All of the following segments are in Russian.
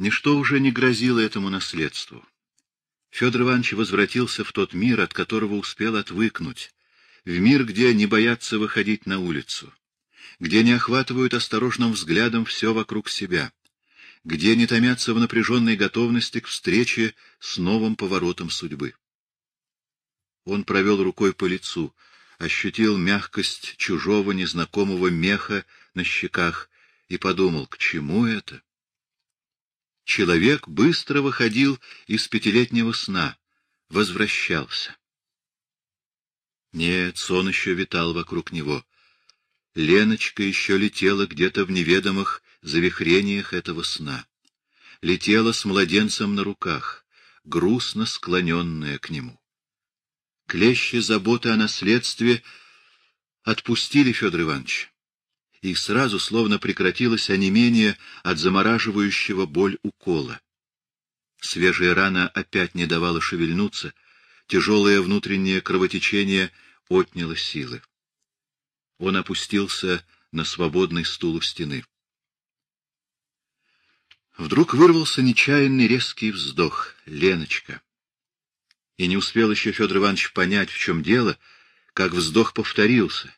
Ничто уже не грозило этому наследству. Федор Иванович возвратился в тот мир, от которого успел отвыкнуть, в мир, где не боятся выходить на улицу, где не охватывают осторожным взглядом все вокруг себя, где не томятся в напряженной готовности к встрече с новым поворотом судьбы. Он провел рукой по лицу, ощутил мягкость чужого незнакомого меха на щеках и подумал, к чему это? Человек быстро выходил из пятилетнего сна, возвращался. Нет, сон еще витал вокруг него. Леночка еще летела где-то в неведомых завихрениях этого сна. Летела с младенцем на руках, грустно склоненная к нему. Клещи заботы о наследстве отпустили Федор Иванович и сразу словно прекратилось онемение от замораживающего боль укола. Свежая рана опять не давала шевельнуться, тяжелое внутреннее кровотечение отняло силы. Он опустился на свободный стул у стены. Вдруг вырвался нечаянный резкий вздох. Леночка. И не успел еще Федор Иванович понять, в чем дело, как вздох повторился.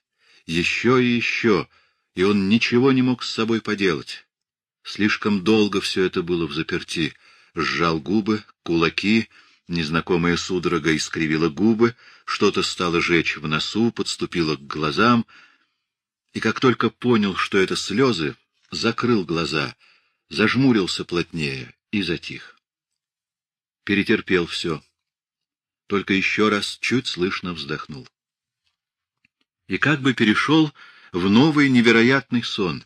Еще и еще — и он ничего не мог с собой поделать. Слишком долго все это было в заперти. Сжал губы, кулаки, незнакомая судорога искривила губы, что-то стало жечь в носу, подступило к глазам, и как только понял, что это слезы, закрыл глаза, зажмурился плотнее и затих. Перетерпел все. Только еще раз чуть слышно вздохнул. И как бы перешел в новый невероятный сон.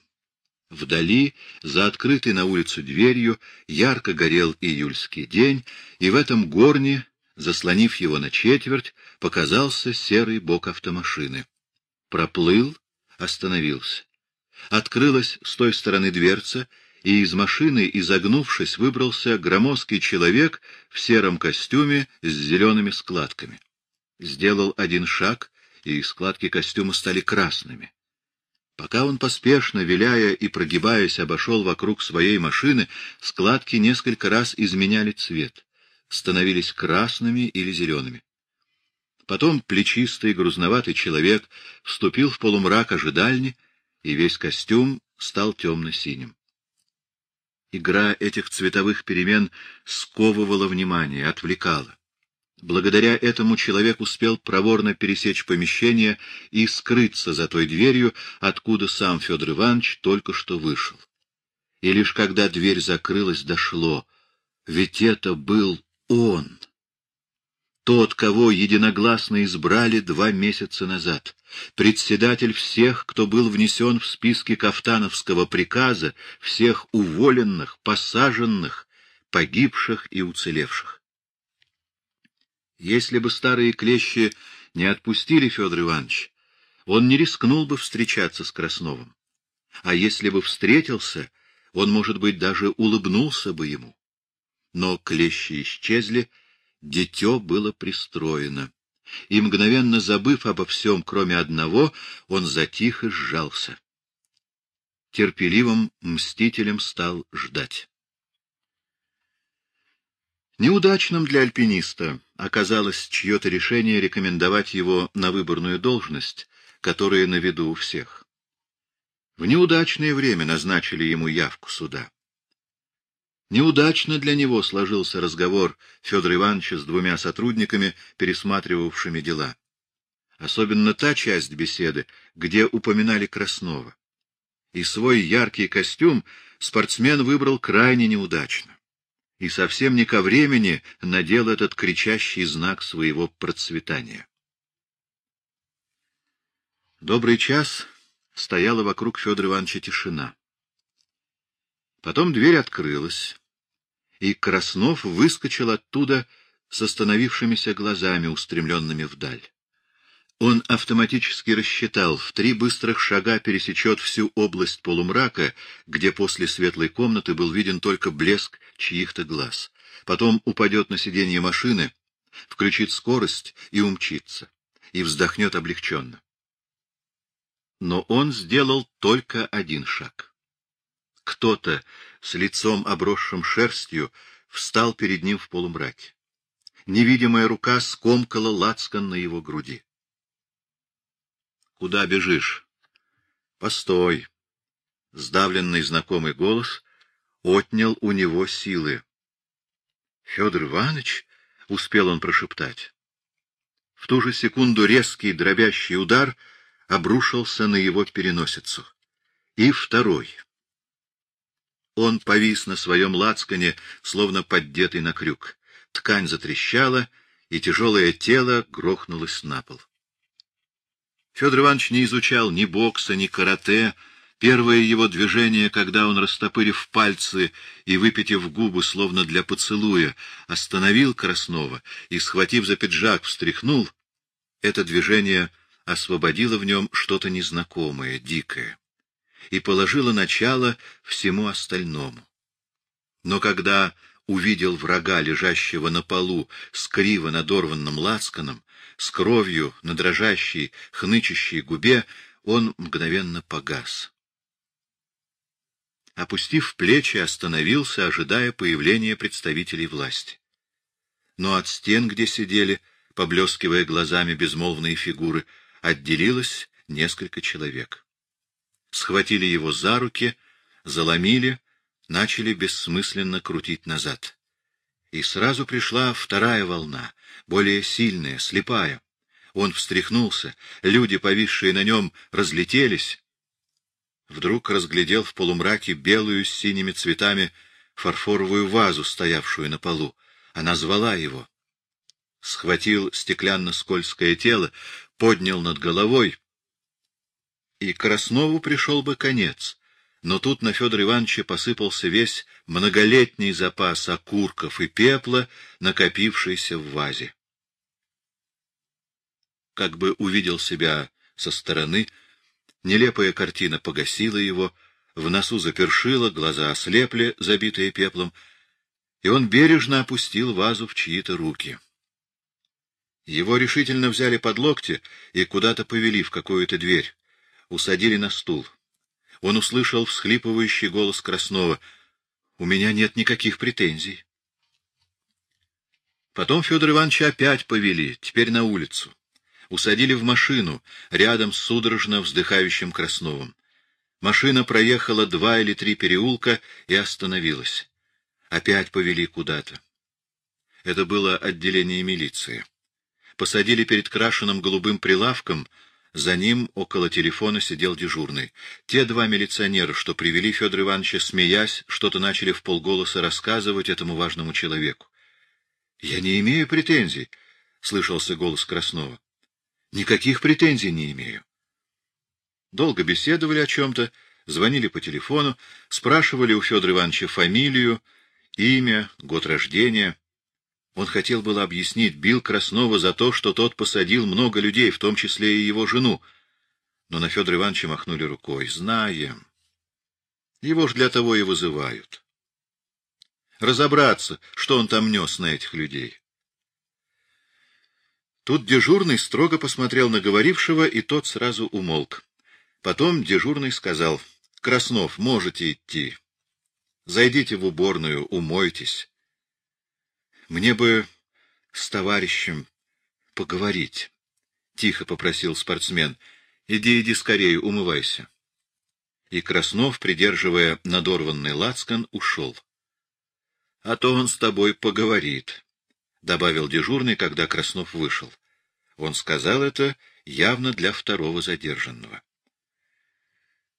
Вдали, за открытой на улицу дверью, ярко горел июльский день, и в этом горне, заслонив его на четверть, показался серый бок автомашины. Проплыл, остановился. Открылась с той стороны дверца, и из машины, изогнувшись, выбрался громоздкий человек в сером костюме с зелеными складками. Сделал один шаг, и складки костюма стали красными. Пока он поспешно, виляя и прогибаясь, обошел вокруг своей машины, складки несколько раз изменяли цвет, становились красными или зелеными. Потом плечистый, грузноватый человек вступил в полумрак ожидальни, и весь костюм стал темно-синим. Игра этих цветовых перемен сковывала внимание, отвлекала. Благодаря этому человек успел проворно пересечь помещение и скрыться за той дверью, откуда сам Федор Иванович только что вышел. И лишь когда дверь закрылась, дошло. Ведь это был он. Тот, кого единогласно избрали два месяца назад. Председатель всех, кто был внесен в списки кафтановского приказа, всех уволенных, посаженных, погибших и уцелевших. Если бы старые клещи не отпустили Федор Иванович, он не рискнул бы встречаться с Красновым. А если бы встретился, он, может быть, даже улыбнулся бы ему. Но клещи исчезли, дитё было пристроено. И, мгновенно забыв обо всем, кроме одного, он затих и сжался. Терпеливым мстителем стал ждать. Неудачным для альпиниста оказалось чье-то решение рекомендовать его на выборную должность, которая на виду у всех. В неудачное время назначили ему явку суда. Неудачно для него сложился разговор Федора Ивановича с двумя сотрудниками, пересматривавшими дела. Особенно та часть беседы, где упоминали Краснова. И свой яркий костюм спортсмен выбрал крайне неудачно и совсем не ко времени надел этот кричащий знак своего процветания. Добрый час стояла вокруг Федора Ивановича тишина. Потом дверь открылась, и Краснов выскочил оттуда с остановившимися глазами, устремленными вдаль. Он автоматически рассчитал, в три быстрых шага пересечет всю область полумрака, где после светлой комнаты был виден только блеск чьих-то глаз. Потом упадет на сиденье машины, включит скорость и умчится, и вздохнет облегченно. Но он сделал только один шаг. Кто-то с лицом обросшим шерстью, встал перед ним в полумраке. Невидимая рука скомкала лацкан на его груди. — Куда бежишь? — Постой. Сдавленный знакомый голос отнял у него силы. — Федор Иванович? — успел он прошептать. В ту же секунду резкий дробящий удар обрушился на его переносицу. И второй. Он повис на своем лацкане, словно поддетый на крюк. Ткань затрещала, и тяжелое тело грохнулось на пол. Федор Иванович не изучал ни бокса, ни карате. Первое его движение, когда он, растопырив пальцы и выпитив губы, словно для поцелуя, остановил Краснова и, схватив за пиджак, встряхнул, это движение освободило в нем что-то незнакомое, дикое и положила начало всему остальному. Но когда увидел врага, лежащего на полу с криво надорванным лацканом, с кровью на дрожащей, хнычащей губе, он мгновенно погас. Опустив плечи, остановился, ожидая появления представителей власти. Но от стен, где сидели, поблескивая глазами безмолвные фигуры, отделилось несколько человек схватили его за руки, заломили, начали бессмысленно крутить назад. И сразу пришла вторая волна, более сильная, слепая. Он встряхнулся, люди, повисшие на нем, разлетелись. Вдруг разглядел в полумраке белую с синими цветами фарфоровую вазу, стоявшую на полу. Она звала его. Схватил стеклянно-скользкое тело, поднял над головой, и Краснову пришел бы конец. Но тут на Федора Ивановича посыпался весь многолетний запас окурков и пепла, накопившийся в вазе. Как бы увидел себя со стороны, нелепая картина погасила его, в носу запершило, глаза ослепли, забитые пеплом, и он бережно опустил вазу в чьи-то руки. Его решительно взяли под локти и куда-то повели в какую-то дверь усадили на стул. Он услышал всхлипывающий голос Краснова. — У меня нет никаких претензий. Потом Федор Ивановича опять повели, теперь на улицу. Усадили в машину, рядом с судорожно вздыхающим Красновым. Машина проехала два или три переулка и остановилась. Опять повели куда-то. Это было отделение милиции. Посадили перед крашеным голубым прилавком — за ним около телефона сидел дежурный. Те два милиционера, что привели Федора Ивановича, смеясь, что-то начали в полголоса рассказывать этому важному человеку. — Я не имею претензий, — слышался голос Краснова. — Никаких претензий не имею. Долго беседовали о чем-то, звонили по телефону, спрашивали у Федора Ивановича фамилию, имя, год рождения — он хотел было объяснить, бил Краснова за то, что тот посадил много людей, в том числе и его жену. Но на Федора Ивановича махнули рукой. Знаем. Его ж для того и вызывают. Разобраться, что он там нес на этих людей. Тут дежурный строго посмотрел на говорившего, и тот сразу умолк. Потом дежурный сказал, — Краснов, можете идти. Зайдите в уборную, умойтесь. Мне бы с товарищем поговорить, — тихо попросил спортсмен. — Иди, иди скорее, умывайся. И Краснов, придерживая надорванный лацкан, ушел. — А то он с тобой поговорит, — добавил дежурный, когда Краснов вышел. Он сказал это явно для второго задержанного.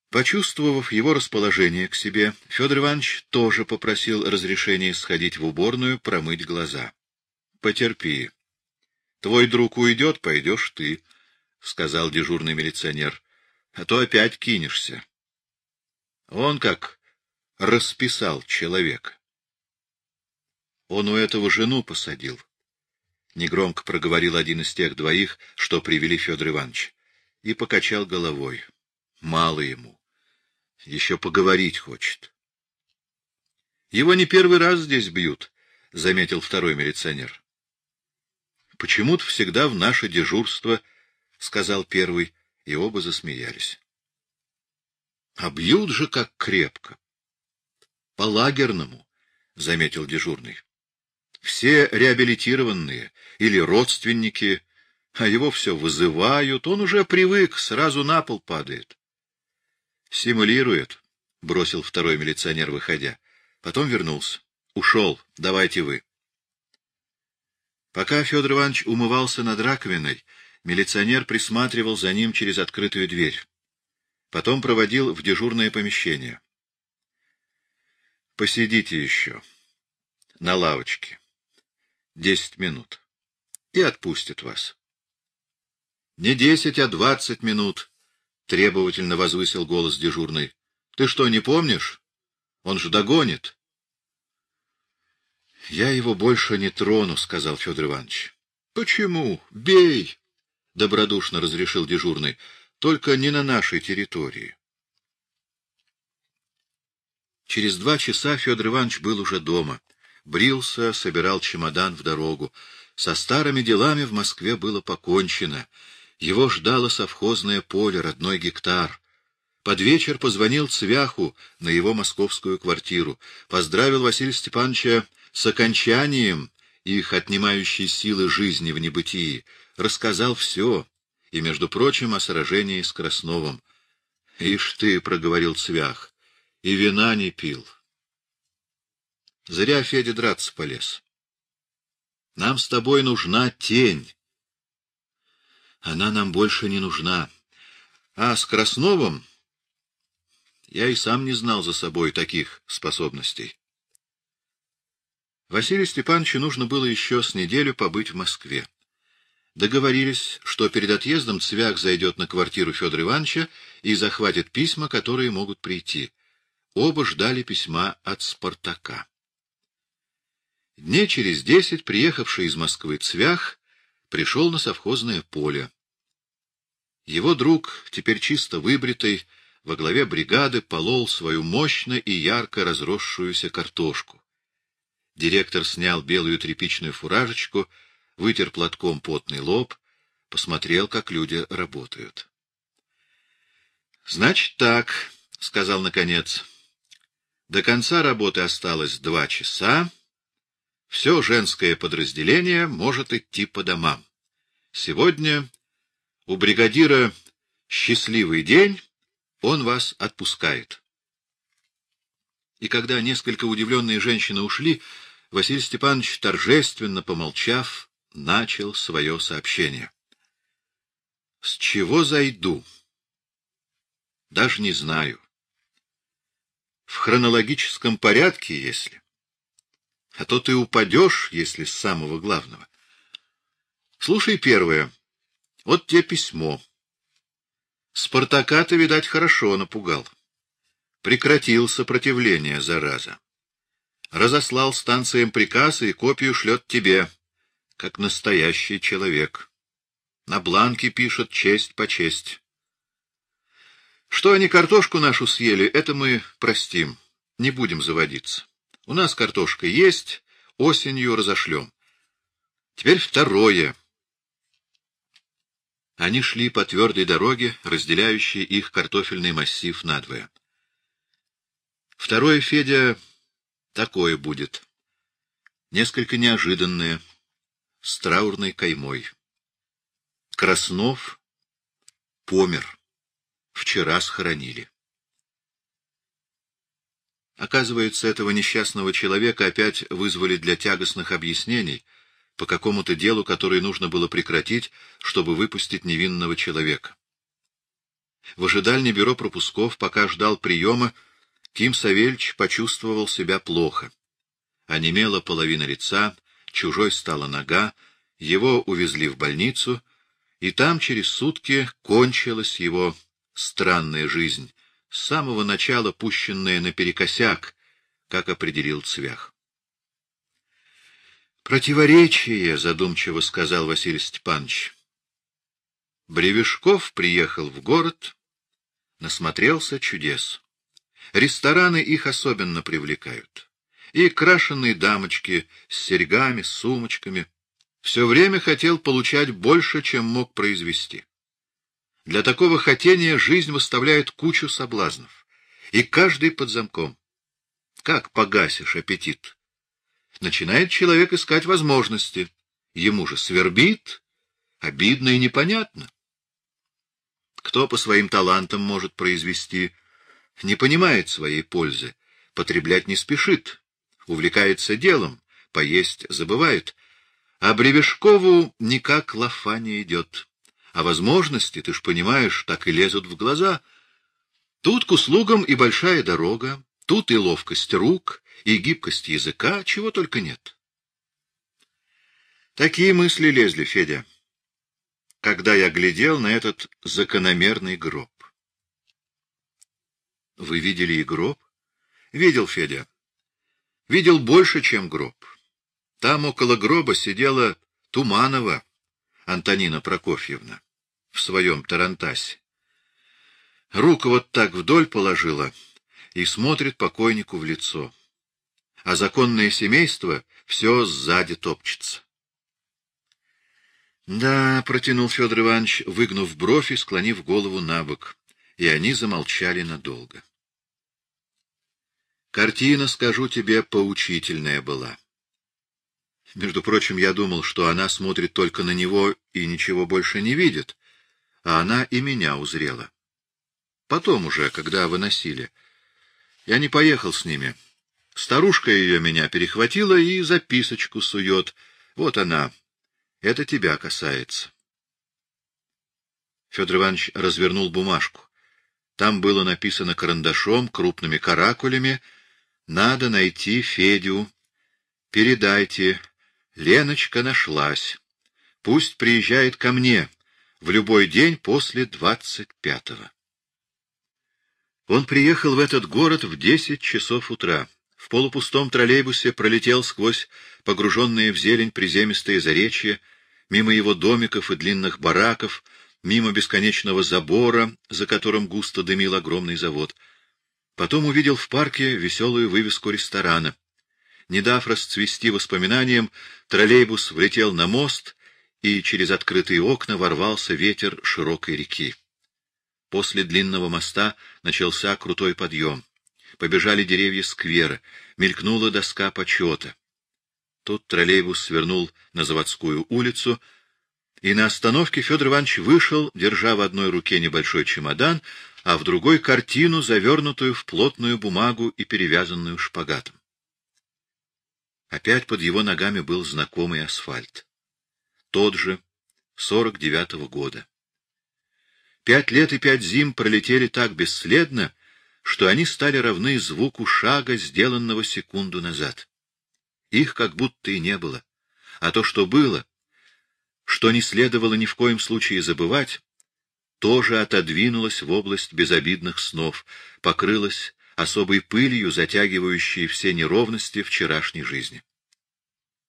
Почувствовав его расположение к себе, Федор Иванович тоже попросил разрешения сходить в уборную, промыть глаза. — Потерпи. Твой друг уйдет, пойдешь ты, — сказал дежурный милиционер, — а то опять кинешься. Он как расписал человека. Он у этого жену посадил. Негромко проговорил один из тех двоих, что привели Федор Иванович, и покачал головой. Мало ему. Еще поговорить хочет. — Его не первый раз здесь бьют, — заметил второй милиционер. — Почему-то всегда в наше дежурство, — сказал первый, и оба засмеялись. — А бьют же как крепко. по-лагерному, — заметил дежурный. Все реабилитированные или родственники, а его все вызывают, он уже привык, сразу на пол падает. — Симулирует, — бросил второй милиционер, выходя. Потом вернулся. — Ушел, давайте вы. Пока Федор Иванович умывался над раковиной, милиционер присматривал за ним через открытую дверь. Потом проводил в дежурное помещение. — Посидите еще. На лавочке. Десять минут. И отпустят вас. — Не десять, а двадцать минут, — требовательно возвысил голос дежурный. — Ты что, не помнишь? Он же догонит. — Я его больше не трону, — сказал Федор Иванович. — Почему? Бей! — добродушно разрешил дежурный. — Только не на нашей территории. Через два часа Федор Иванович был уже дома. Брился, собирал чемодан в дорогу. Со старыми делами в Москве было покончено. Его ждало совхозное поле, родной гектар. Под вечер позвонил Цвяху на его московскую квартиру, поздравил Василия Степановича с окончанием их отнимающей силы жизни в небытии, рассказал все, и, между прочим, о сражении с Красновым. — Ишь ты, — проговорил Цвях, — и вина не пил. Зря Федя драться полез. Нам с тобой нужна тень. Она нам больше не нужна. А с Красновым я и сам не знал за собой таких способностей. Василию Степановичу нужно было еще с неделю побыть в Москве. Договорились, что перед отъездом Цвях зайдет на квартиру Федора Ивановича и захватит письма, которые могут прийти. Оба ждали письма от Спартака. Дней через десять приехавший из Москвы Цвях пришел на совхозное поле. Его друг, теперь чисто выбритый, во главе бригады полол свою мощно и ярко разросшуюся картошку. Директор снял белую тряпичную фуражечку, вытер платком потный лоб, посмотрел, как люди работают. — Значит так, — сказал наконец. — До конца работы осталось два часа. Все женское подразделение может идти по домам. Сегодня у бригадира счастливый день, он вас отпускает. И когда несколько удивленные женщины ушли, Василий Степанович, торжественно помолчав, начал свое сообщение. — С чего зайду? — Даже не знаю. В хронологическом порядке, если. А то ты упадешь, если с самого главного. Слушай первое. Вот тебе письмо. Спартака ты, видать, хорошо напугал. Прекратил сопротивление, зараза. Разослал станциям приказ и копию шлет тебе, как настоящий человек. На бланке пишет честь по честь. Что они картошку нашу съели, это мы простим, не будем заводиться. У нас картошка есть, осенью разошлем. Теперь второе. Они шли по твердой дороге, разделяющей их картофельный массив надвое. Второе, Федя, такое будет. Несколько неожиданное, с траурной каймой. Краснов помер. Вчера схоронили. Оказывается, этого несчастного человека опять вызвали для тягостных объяснений — по какому-то делу, которое нужно было прекратить, чтобы выпустить невинного человека. В ожидальне бюро пропусков, пока ждал приема, Ким Савельич почувствовал себя плохо. Онемела половина лица, чужой стала нога, его увезли в больницу, и там через сутки кончилась его странная жизнь, с самого начала пущенная наперекосяк, как определил Цвях. Противоречие, задумчиво сказал Василий Степанович. Бревешков приехал в город, насмотрелся чудес. Рестораны их особенно привлекают. И крашеные дамочки с серьгами, с сумочками. Все время хотел получать больше, чем мог произвести. Для такого хотения жизнь выставляет кучу соблазнов, и каждый под замком. Как погасишь аппетит? Начинает человек искать возможности. Ему же свербит, обидно и непонятно. Кто по своим талантам может произвести, не понимает своей пользы, потреблять не спешит, увлекается делом, поесть забывает. А Бревешкову никак лафа не идет. А возможности, ты ж понимаешь, так и лезут в глаза. Тут к услугам и большая дорога, тут и ловкость рук, и гибкость языка, чего только нет. Такие мысли лезли, Федя, когда я глядел на этот закономерный гроб. Вы видели и гроб? Видел, Федя. Видел больше, чем гроб. Там около гроба сидела Туманова Антонина Прокофьевна в своем тарантасе. Руку вот так вдоль положила и смотрит покойнику в лицо. А законное семейство все сзади топчется. — Да, — протянул Федор Иванович, выгнув бровь и склонив голову на бок, и они замолчали надолго. Картина, скажу тебе, поучительная была. Между прочим, я думал, что она смотрит только на него и ничего больше не видит, а она и меня узрела. Потом уже, когда выносили. Я не поехал с ними. Старушка ее меня перехватила и записочку сует. Вот она. Это тебя касается. Федор Иванович развернул бумажку. Там было написано карандашом, крупными каракулями. Надо найти Федю. Передайте. Леночка нашлась. Пусть приезжает ко мне в любой день после двадцать пятого. Он приехал в этот город в десять часов утра. В полупустом троллейбусе пролетел сквозь погруженные в зелень приземистые заречья, мимо его домиков и длинных бараков, мимо бесконечного забора, за которым густо дымил огромный завод. Потом увидел в парке веселую вывеску ресторана. Не дав расцвести воспоминаниям, троллейбус влетел на мост, и через открытые окна ворвался ветер широкой реки. После длинного моста начался крутой подъем. Побежали деревья сквера, мелькнула доска почета. Тут троллейбус свернул на заводскую улицу, и на остановке Федор Иванович вышел, держа в одной руке небольшой чемодан, а в другой — картину, завернутую в плотную бумагу и перевязанную шпагатом. Опять под его ногами был знакомый асфальт. Тот же, сорок девятого года. Пять лет и пять зим пролетели так бесследно, что они стали равны звуку шага, сделанного секунду назад. Их как будто и не было. А то, что было, что не следовало ни в коем случае забывать, тоже отодвинулось в область безобидных снов, покрылось особой пылью, затягивающей все неровности вчерашней жизни.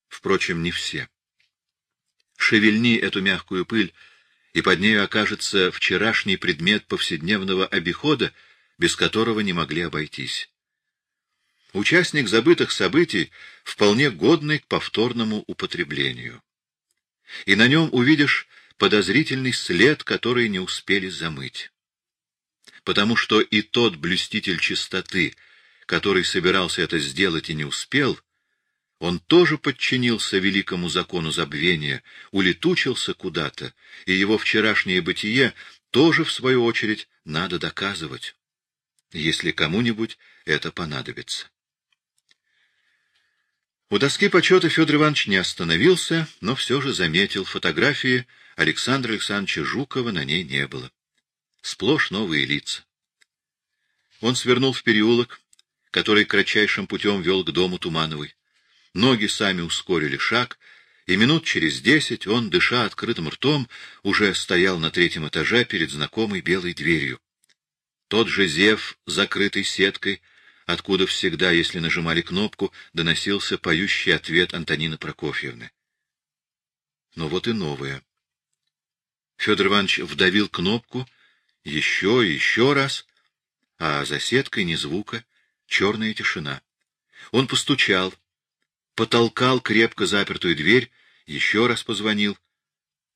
Впрочем, не все. Шевельни эту мягкую пыль, и под нею окажется вчерашний предмет повседневного обихода, без которого не могли обойтись. Участник забытых событий вполне годный к повторному употреблению. И на нем увидишь подозрительный след, который не успели замыть. Потому что и тот блюститель чистоты, который собирался это сделать и не успел, он тоже подчинился великому закону забвения, улетучился куда-то, и его вчерашнее бытие тоже, в свою очередь, надо доказывать, если кому-нибудь это понадобится. У доски почета Федор Иванович не остановился, но все же заметил фотографии Александра Александровича Жукова на ней не было. Сплошь новые лица. Он свернул в переулок, который кратчайшим путем вел к дому Тумановой. Ноги сами ускорили шаг, и минут через десять он, дыша открытым ртом, уже стоял на третьем этаже перед знакомой белой дверью. Тот же зев, закрытый сеткой, откуда всегда, если нажимали кнопку, доносился поющий ответ Антонины Прокофьевны. Но вот и новое. Федор Иванович вдавил кнопку еще и еще раз, а за сеткой ни звука, черная тишина. Он постучал, потолкал крепко запертую дверь, еще раз позвонил.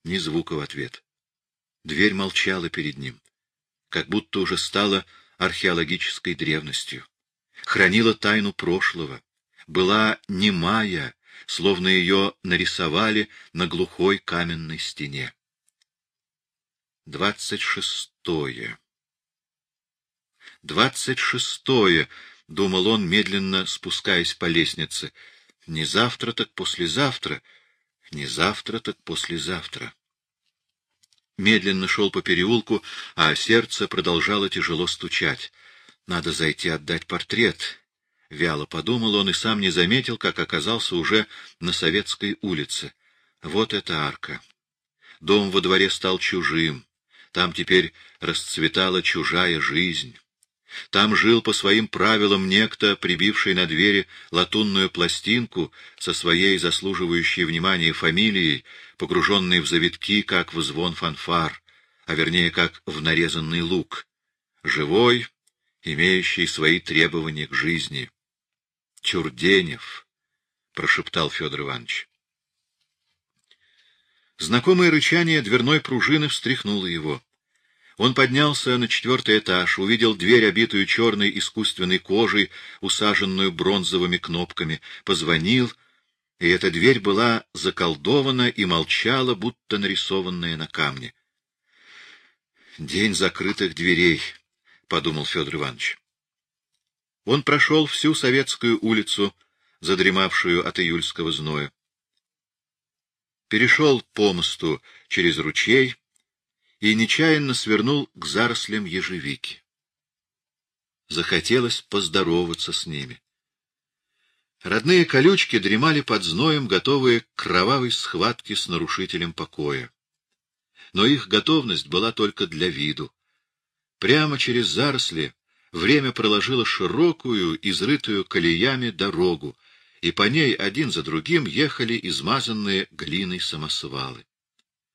Ни звука в ответ. Дверь молчала перед ним, как будто уже стала археологической древностью. хранила тайну прошлого, была немая, словно ее нарисовали на глухой каменной стене. Двадцать шестое. Двадцать шестое, — думал он, медленно спускаясь по лестнице. Не завтра, так послезавтра, не завтра, так послезавтра. Медленно шел по переулку, а сердце продолжало тяжело стучать. Надо зайти отдать портрет. Вяло подумал он и сам не заметил, как оказался уже на Советской улице. Вот эта арка. Дом во дворе стал чужим. Там теперь расцветала чужая жизнь. Там жил по своим правилам некто, прибивший на двери латунную пластинку со своей заслуживающей внимания фамилией, погруженный в завитки, как в звон фанфар, а вернее, как в нарезанный лук. Живой, имеющий свои требования к жизни. Чурденев, — прошептал Федор Иванович. Знакомое рычание дверной пружины встряхнуло его. Он поднялся на четвертый этаж, увидел дверь, обитую черной искусственной кожей, усаженную бронзовыми кнопками, позвонил, и эта дверь была заколдована и молчала, будто нарисованная на камне. «День закрытых дверей», — подумал Федор Иванович. Он прошел всю Советскую улицу, задремавшую от июльского зноя. Перешел по мосту через ручей, и нечаянно свернул к зарослям ежевики. Захотелось поздороваться с ними. Родные колючки дремали под зноем, готовые к кровавой схватке с нарушителем покоя. Но их готовность была только для виду. Прямо через заросли время проложило широкую, изрытую колеями дорогу, и по ней один за другим ехали измазанные глиной самосвалы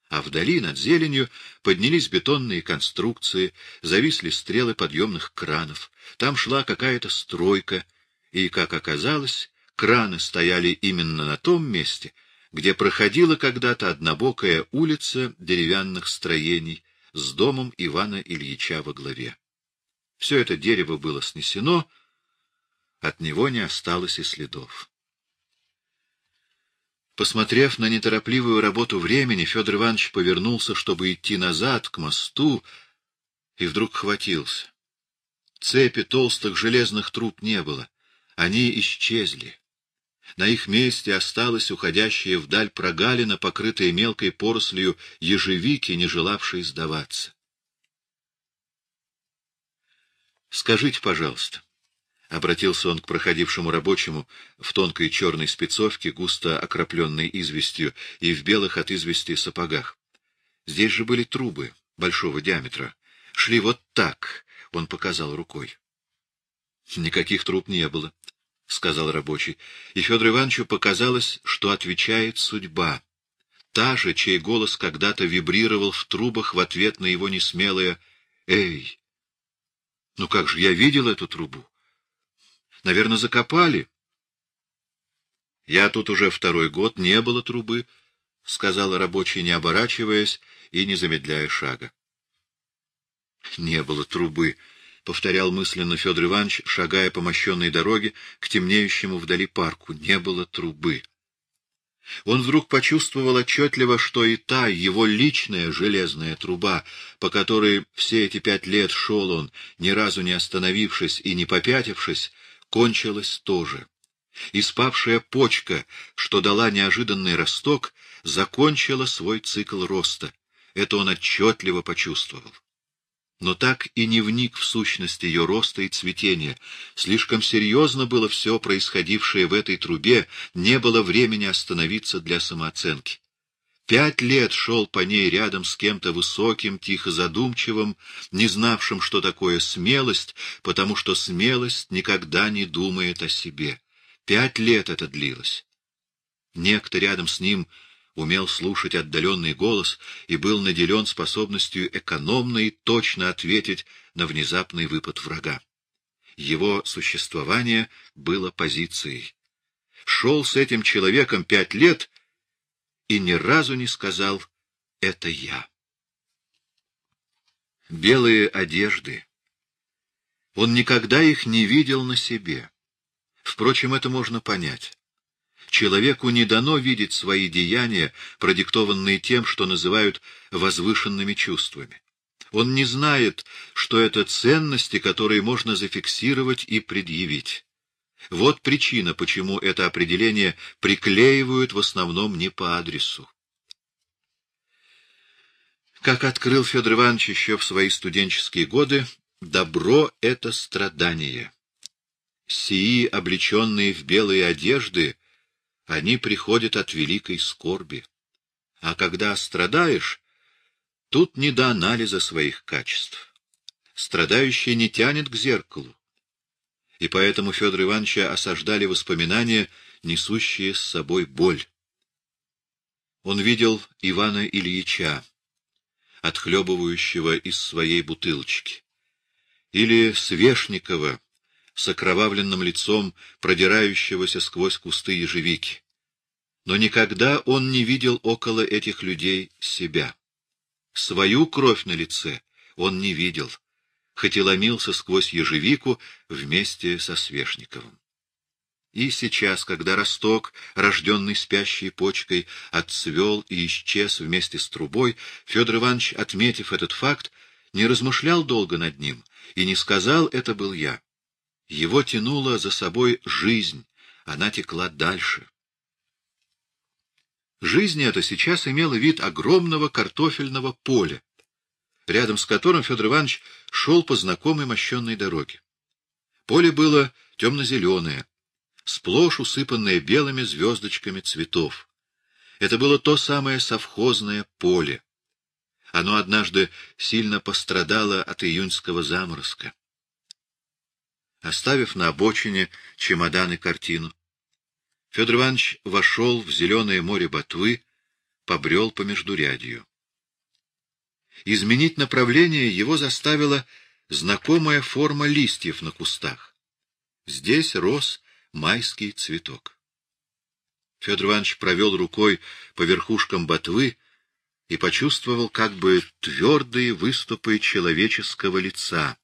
а вдали над зеленью поднялись бетонные конструкции, зависли стрелы подъемных кранов. Там шла какая-то стройка, и, как оказалось, краны стояли именно на том месте, где проходила когда-то однобокая улица деревянных строений с домом Ивана Ильича во главе. Все это дерево было снесено, от него не осталось и следов. Посмотрев на неторопливую работу времени, Федор Иванович повернулся, чтобы идти назад, к мосту, и вдруг хватился. Цепи толстых железных труб не было. Они исчезли. На их месте осталась уходящая вдаль прогалина, покрытая мелкой порослью ежевики, не желавшей сдаваться. — Скажите, пожалуйста, — обратился он к проходившему рабочему в тонкой черной спецовке, густо окропленной известью, и в белых от извести сапогах. Здесь же были трубы большого диаметра. Шли вот так, — он показал рукой. — Никаких труб не было, — сказал рабочий, и Федору Ивановичу показалось, что отвечает судьба. Та же, чей голос когда-то вибрировал в трубах в ответ на его несмелое «Эй!» Ну как же, я видел эту трубу. Наверное, закопали. Я тут уже второй год, не было трубы, — сказал рабочий, не оборачиваясь и не замедляя шага. Не было трубы, — повторял мысленно Федор Иванович, шагая по мощенной дороге к темнеющему вдали парку. Не было трубы. Он вдруг почувствовал отчетливо, что и та, его личная железная труба, по которой все эти пять лет шел он, ни разу не остановившись и не попятившись, кончилось тоже. И спавшая почка, что дала неожиданный росток, закончила свой цикл роста. Это он отчетливо почувствовал. Но так и не вник в сущность ее роста и цветения. Слишком серьезно было все происходившее в этой трубе, не было времени остановиться для самооценки. Пять лет шел по ней рядом с кем-то высоким, тихо задумчивым, не знавшим, что такое смелость, потому что смелость никогда не думает о себе. Пять лет это длилось. Некто рядом с ним умел слушать отдаленный голос и был наделен способностью экономно и точно ответить на внезапный выпад врага. Его существование было позицией. Шел с этим человеком пять лет и ни разу не сказал «это я». Белые одежды, Он никогда их не видел на себе. Впрочем, это можно понять. Человеку не дано видеть свои деяния, продиктованные тем, что называют возвышенными чувствами. Он не знает, что это ценности, которые можно зафиксировать и предъявить. Вот причина, почему это определение приклеивают в основном не по адресу. Как открыл Федор Иванович еще в свои студенческие годы, добро — это страдание. Сии, облеченные в белые одежды, они приходят от великой скорби. А когда страдаешь, тут не до анализа своих качеств. Страдающий не тянет к зеркалу. И поэтому Федора Ивановича осаждали воспоминания, несущие с собой боль. Он видел Ивана Ильича, отхлебывающего из своей бутылочки, или Свешникова, с окровавленным лицом, продирающегося сквозь кусты ежевики. Но никогда он не видел около этих людей себя. Свою кровь на лице он не видел, хоть и ломился сквозь ежевику вместе со Свешниковым. И сейчас, когда росток, рожденный спящей почкой, отцвел и исчез вместе с трубой, Федор Иванович, отметив этот факт, не размышлял долго над ним и не сказал «это был я». Его тянула за собой жизнь, она текла дальше. Жизнь эта сейчас имела вид огромного картофельного поля, рядом с которым Федор Иванович шел по знакомой мощенной дороге. Поле было темно-зеленое, сплошь усыпанное белыми звездочками цветов. Это было то самое совхозное поле. Оно однажды сильно пострадало от июньского заморозка. Оставив на обочине чемодан и картину, Федор Иванович вошел в зеленое море ботвы, побрел по междурядью. Изменить направление его заставила знакомая форма листьев на кустах. Здесь рос майский цветок. Федор Иванович провел рукой по верхушкам ботвы и почувствовал как бы твердые выступы человеческого лица,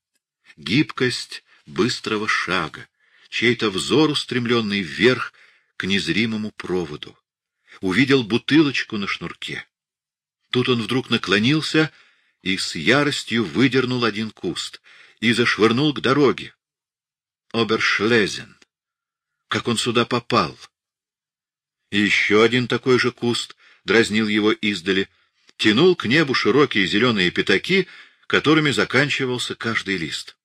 гибкость быстрого шага, чей-то взор, устремленный вверх к незримому проводу. Увидел бутылочку на шнурке. Тут он вдруг наклонился и с яростью выдернул один куст и зашвырнул к дороге. Обершлезен. Как он сюда попал? И еще один такой же куст дразнил его издали, тянул к небу широкие зеленые пятаки, которыми заканчивался каждый лист.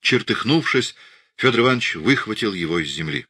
Чертыхнувшись, Федор Иванович выхватил его из земли.